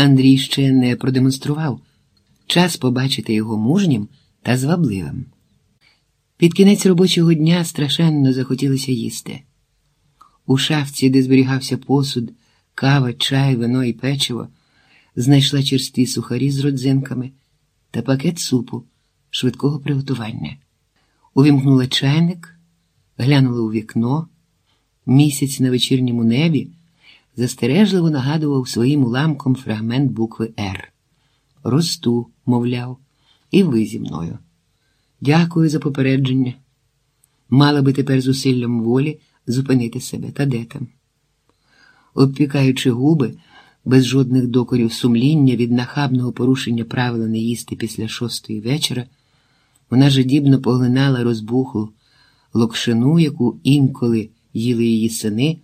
Андрій ще не продемонстрував час побачити його мужнім та звабливим. Під кінець робочого дня страшенно захотілося їсти. У шафці, де зберігався посуд, кава, чай, вино і печиво, знайшла черстві сухарі з родзинками та пакет супу швидкого приготування. Увімкнула чайник, глянула у вікно. Місяць на вечірньому небі застережливо нагадував своїм уламком фрагмент букви Р. Росту, мовляв, і ви зі мною. Дякую за попередження. Мала би тепер зусиллям волі зупинити себе та де там. Обпікаючи губи, без жодних докорів сумління від нахабного порушення правила не їсти після шостої вечора, вона жадібно поглинала розбухлу локшину, яку інколи їли її сини,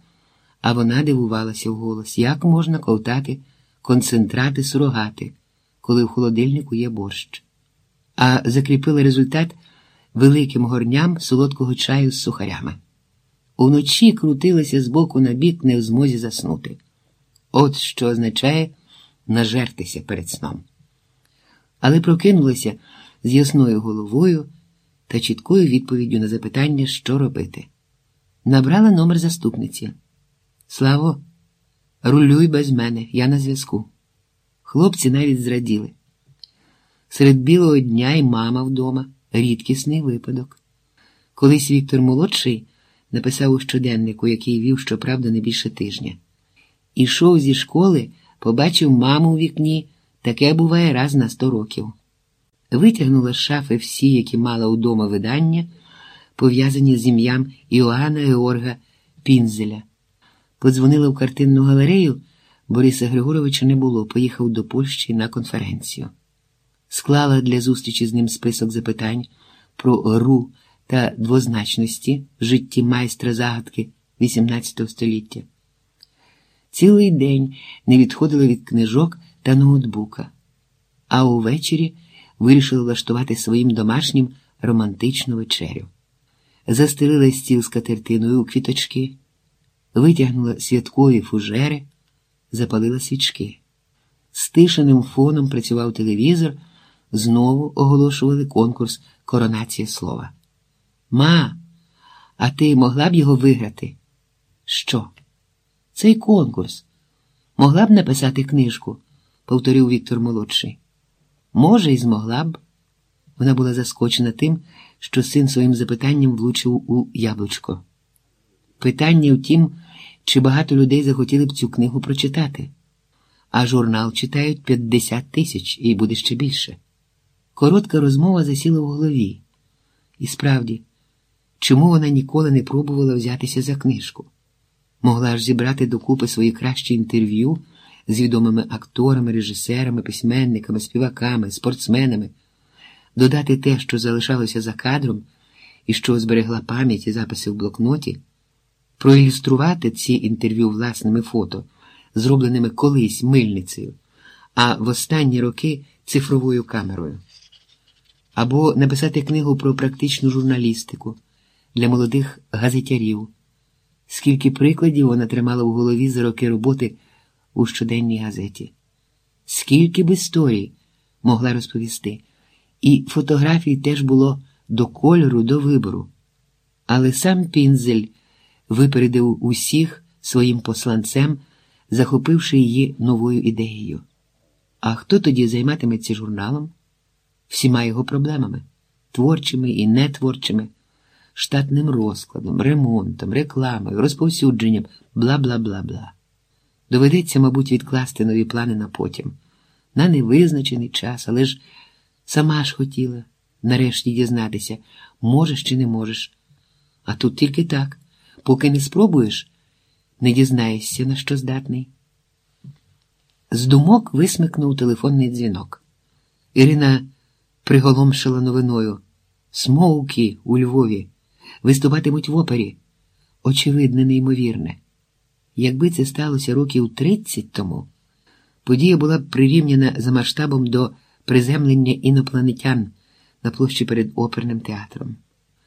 а вона дивувалася вголос, як можна ковтати концентрати сурогати, коли в холодильнику є борщ. А закріпила результат великим горням солодкого чаю з сухарями. Уночі крутилася з боку на бік, не в змозі заснути. От що означає нажертися перед сном. Але прокинулася з ясною головою та чіткою відповіддю на запитання, що робити. Набрала номер заступниці. Славо, рулюй без мене, я на зв'язку. Хлопці навіть зраділи. Серед білого дня і мама вдома рідкісний випадок. Колись Віктор молодший написав у щоденнику, який вів, щоправда, не більше тижня. Ішов зі школи, побачив маму у вікні, таке буває раз на сто років. Витягнула з шафи всі, які мала удома видання, пов'язані з ім'ям Іоанна Георга Пінзеля. Подзвонила в картинну галерею, Бориса Григоровича не було, поїхав до Польщі на конференцію. Склала для зустрічі з ним список запитань про гру та двозначності в житті майстра загадки XVIII століття. Цілий день не відходила від книжок та ноутбука, а увечері вирішила влаштувати своїм домашнім романтичну вечерю. Застелила стіл з катертиною у квіточки, витягнула святкові фужери, запалила свічки. Стишеним фоном працював телевізор, знову оголошували конкурс Коронація слова. Ма, а ти могла б його виграти? Що? Цей конкурс. Могла б написати книжку, повторив Віктор молодший. Може, і змогла б. Вона була заскочена тим, що син своїм запитанням влучив у яблучко. Питання в тім, чи багато людей захотіли б цю книгу прочитати, а журнал читають 50 тисяч і буде ще більше. Коротка розмова засіла в голові. І справді, чому вона ніколи не пробувала взятися за книжку? Могла ж зібрати докупи свої кращі інтерв'ю з відомими акторами, режисерами, письменниками, співаками, спортсменами, додати те, що залишалося за кадром і що зберегла пам'ять і записи в блокноті, проілюструвати ці інтерв'ю власними фото, зробленими колись мильницею, а в останні роки цифровою камерою, або написати книгу про практичну журналістику для молодих газетярів. Скільки прикладів вона тримала в голові за роки роботи у щоденній газеті, скільки б історій могла розповісти, і фотографій теж було до кольору, до вибору. Але сам Пінзель випередив усіх своїм посланцем, захопивши її новою ідеєю. А хто тоді займатиметься журналом? Всіма його проблемами, творчими і нетворчими, штатним розкладом, ремонтом, рекламою, розповсюдженням, бла бла бла бла. Доведеться, мабуть, відкласти нові плани на потім, на невизначений час, але ж сама ж хотіла нарешті дізнатися, можеш чи не можеш. А тут тільки так, поки не спробуєш, не дізнаєшся, на що здатний. З думок висмикнув телефонний дзвінок. Ірина приголомшила новиною. Смоуки у Львові виступатимуть в опері. Очевидне, неймовірне. Якби це сталося років 30 тому, подія була б прирівняна за масштабом до приземлення інопланетян на площі перед оперним театром.